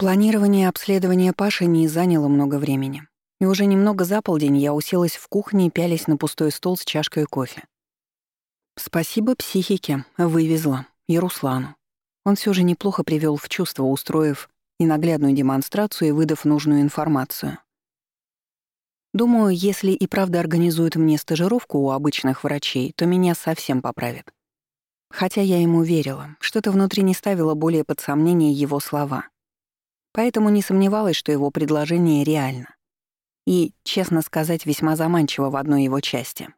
Планирование обследования Паши не заняло много времени. И уже немного за полдень я уселась в кухне и пялись на пустой стол с чашкой кофе. Спасибо психике, вывезла. И Руслану. Он все же неплохо привел в чувство, устроив и наглядную демонстрацию и выдав нужную информацию. Думаю, если и правда организует мне стажировку у обычных врачей, то меня совсем поправит. Хотя я ему верила, что-то внутри не ставило более под сомнение его слова. Поэтому не сомневалась, что его предложение реально. И, честно сказать, весьма заманчиво в одной его части.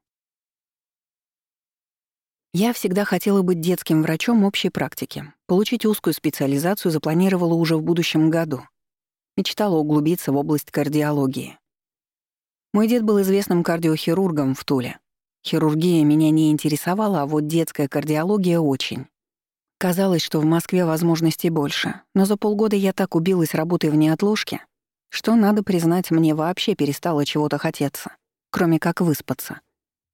Я всегда хотела быть детским врачом общей практики. Получить узкую специализацию запланировала уже в будущем году. Мечтала углубиться в область кардиологии. Мой дед был известным кардиохирургом в Туле. Хирургия меня не интересовала, а вот детская кардиология очень. Казалось, что в Москве возможностей больше, но за полгода я так убилась работой в неотложке, что, надо признать, мне вообще перестало чего-то хотеться, кроме как выспаться.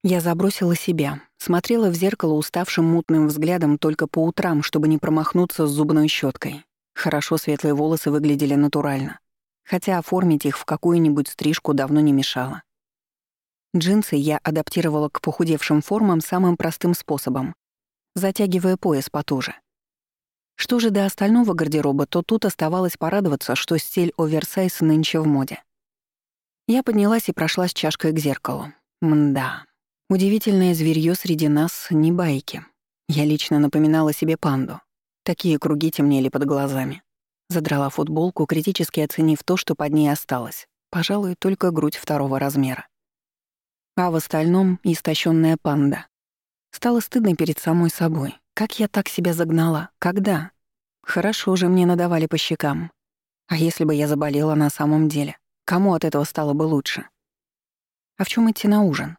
Я забросила себя, смотрела в зеркало уставшим мутным взглядом только по утрам, чтобы не промахнуться с зубной щеткой. Хорошо светлые волосы выглядели натурально, хотя оформить их в какую-нибудь стрижку давно не мешало. Джинсы я адаптировала к похудевшим формам самым простым способом, затягивая пояс потуже. Что же до остального гардероба, то тут оставалось порадоваться, что стиль оверсайз нынче в моде. Я поднялась и прошлась чашкой к зеркалу. Мда, Удивительное зверьё среди нас — не байки. Я лично напоминала себе панду. Такие круги темнели под глазами. Задрала футболку, критически оценив то, что под ней осталось. Пожалуй, только грудь второго размера. А в остальном — истощенная панда. Стало стыдно перед самой собой. Как я так себя загнала? Когда? Хорошо же мне надавали по щекам. А если бы я заболела на самом деле? Кому от этого стало бы лучше? А в чем идти на ужин?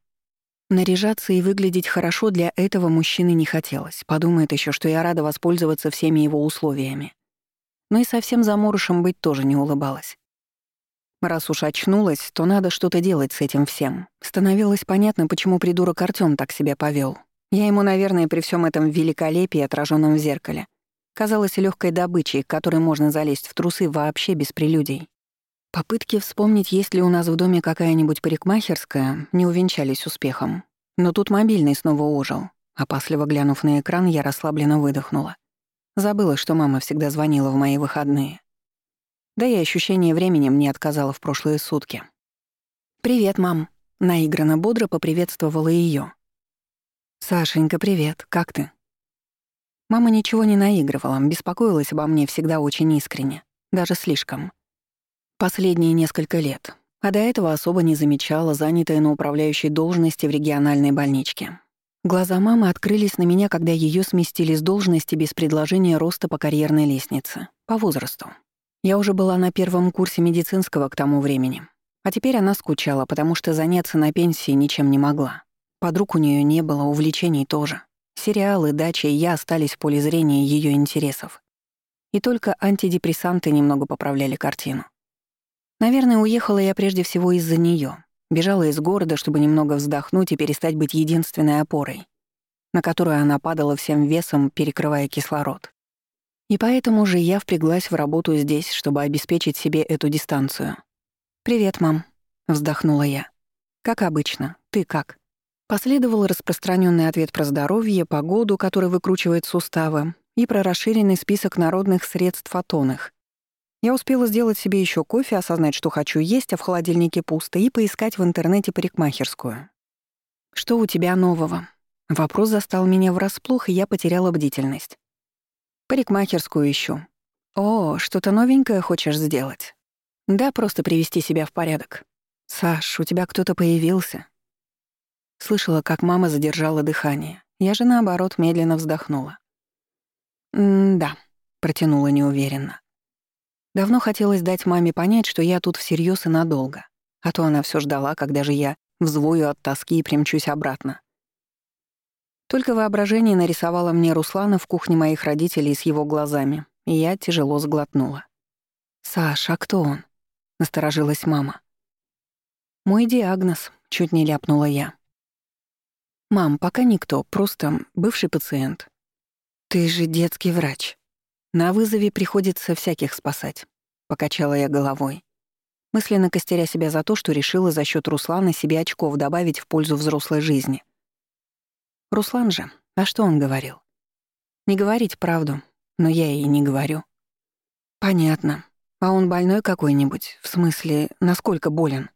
Наряжаться и выглядеть хорошо для этого мужчины не хотелось. Подумает еще, что я рада воспользоваться всеми его условиями. Но и совсем заморышем быть тоже не улыбалась. Раз уж очнулась, то надо что-то делать с этим всем. Становилось понятно, почему придурок Артём так себя повел. Я ему, наверное, при всем этом великолепии, отраженном в зеркале, казалась легкой добычей, к которой можно залезть в трусы вообще без прелюдий. Попытки вспомнить, есть ли у нас в доме какая-нибудь парикмахерская, не увенчались успехом. Но тут мобильный снова ожил. Опасливо глянув на экран, я расслабленно выдохнула. Забыла, что мама всегда звонила в мои выходные. Да и ощущение времени мне отказало в прошлые сутки. «Привет, мам», — наигранно бодро поприветствовала ее. «Сашенька, привет, как ты?» Мама ничего не наигрывала, беспокоилась обо мне всегда очень искренне, даже слишком. Последние несколько лет. А до этого особо не замечала, занятая на управляющей должности в региональной больничке. Глаза мамы открылись на меня, когда ее сместили с должности без предложения роста по карьерной лестнице. По возрасту. Я уже была на первом курсе медицинского к тому времени. А теперь она скучала, потому что заняться на пенсии ничем не могла. Подруг у нее не было, увлечений тоже. Сериалы, дача и я остались в поле зрения ее интересов. И только антидепрессанты немного поправляли картину. Наверное, уехала я прежде всего из-за нее. Бежала из города, чтобы немного вздохнуть и перестать быть единственной опорой, на которую она падала всем весом, перекрывая кислород. И поэтому же я впряглась в работу здесь, чтобы обеспечить себе эту дистанцию. «Привет, мам», — вздохнула я. «Как обычно. Ты как?» Последовал распространенный ответ про здоровье, погоду, который выкручивает суставы, и про расширенный список народных средств фотонных, я успела сделать себе еще кофе, осознать, что хочу есть, а в холодильнике пусто, и поискать в интернете парикмахерскую. «Что у тебя нового?» Вопрос застал меня врасплох, и я потеряла бдительность. «Парикмахерскую ищу». «О, что-то новенькое хочешь сделать?» «Да, просто привести себя в порядок». «Саш, у тебя кто-то появился?» Слышала, как мама задержала дыхание. Я же, наоборот, медленно вздохнула. «М-да», — протянула неуверенно. Давно хотелось дать маме понять, что я тут всерьез и надолго, а то она все ждала, когда же я взвою от тоски и примчусь обратно. Только воображение нарисовало мне Руслана в кухне моих родителей с его глазами, и я тяжело сглотнула. «Саш, а кто он?» — насторожилась мама. «Мой диагноз», — чуть не ляпнула я. «Мам, пока никто, просто бывший пациент». «Ты же детский врач», на вызове приходится всяких спасать. покачала я головой, мысленно костеря себя за то, что решила за счет Руслана себе очков добавить в пользу взрослой жизни. Руслан же, а что он говорил? Не говорить правду, но я и не говорю. Понятно. А он больной какой-нибудь? В смысле, насколько болен?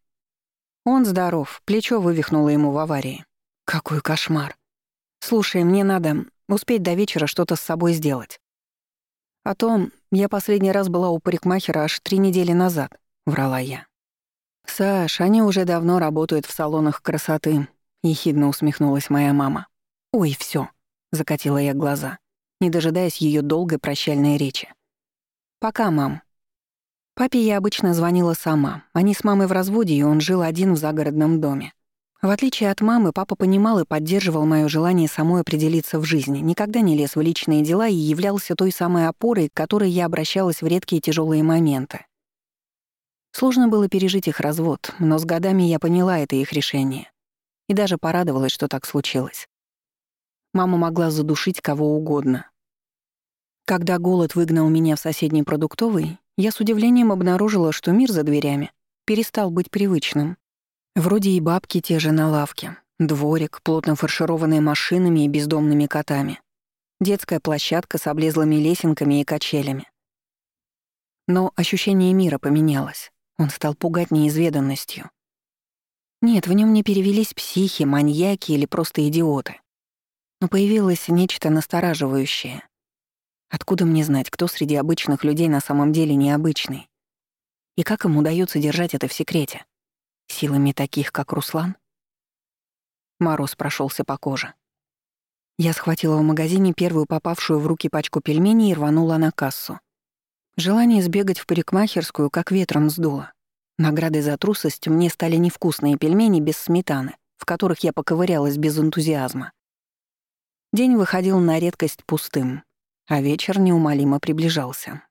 Он здоров, плечо вывихнуло ему в аварии. Какой кошмар. Слушай, мне надо успеть до вечера что-то с собой сделать. А то я последний раз была у парикмахера аж три недели назад, врала я. Саш, они уже давно работают в салонах красоты, ехидно усмехнулась моя мама. Ой, все, закатила я глаза, не дожидаясь ее долгой прощальной речи. Пока, мам. Папе я обычно звонила сама. Они с мамой в разводе, и он жил один в загородном доме. В отличие от мамы, папа понимал и поддерживал моё желание самой определиться в жизни, никогда не лез в личные дела и являлся той самой опорой, к которой я обращалась в редкие тяжелые моменты. Сложно было пережить их развод, но с годами я поняла это их решение. И даже порадовалась, что так случилось. Мама могла задушить кого угодно. Когда голод выгнал меня в соседний продуктовый, я с удивлением обнаружила, что мир за дверями перестал быть привычным. Вроде и бабки те же на лавке, дворик, плотно фаршированный машинами и бездомными котами, детская площадка с облезлыми лесенками и качелями. Но ощущение мира поменялось. Он стал пугать неизведанностью. Нет, в нем не перевелись психи, маньяки или просто идиоты. Но появилось нечто настораживающее. Откуда мне знать, кто среди обычных людей на самом деле необычный? И как им удается держать это в секрете? Силами таких, как Руслан? Мороз прошелся по коже. Я схватила в магазине первую попавшую в руки пачку пельменей и рванула на кассу. Желание сбегать в парикмахерскую как ветром сдуло. Наградой за трусость мне стали невкусные пельмени без сметаны, в которых я поковырялась без энтузиазма. День выходил на редкость пустым, а вечер неумолимо приближался.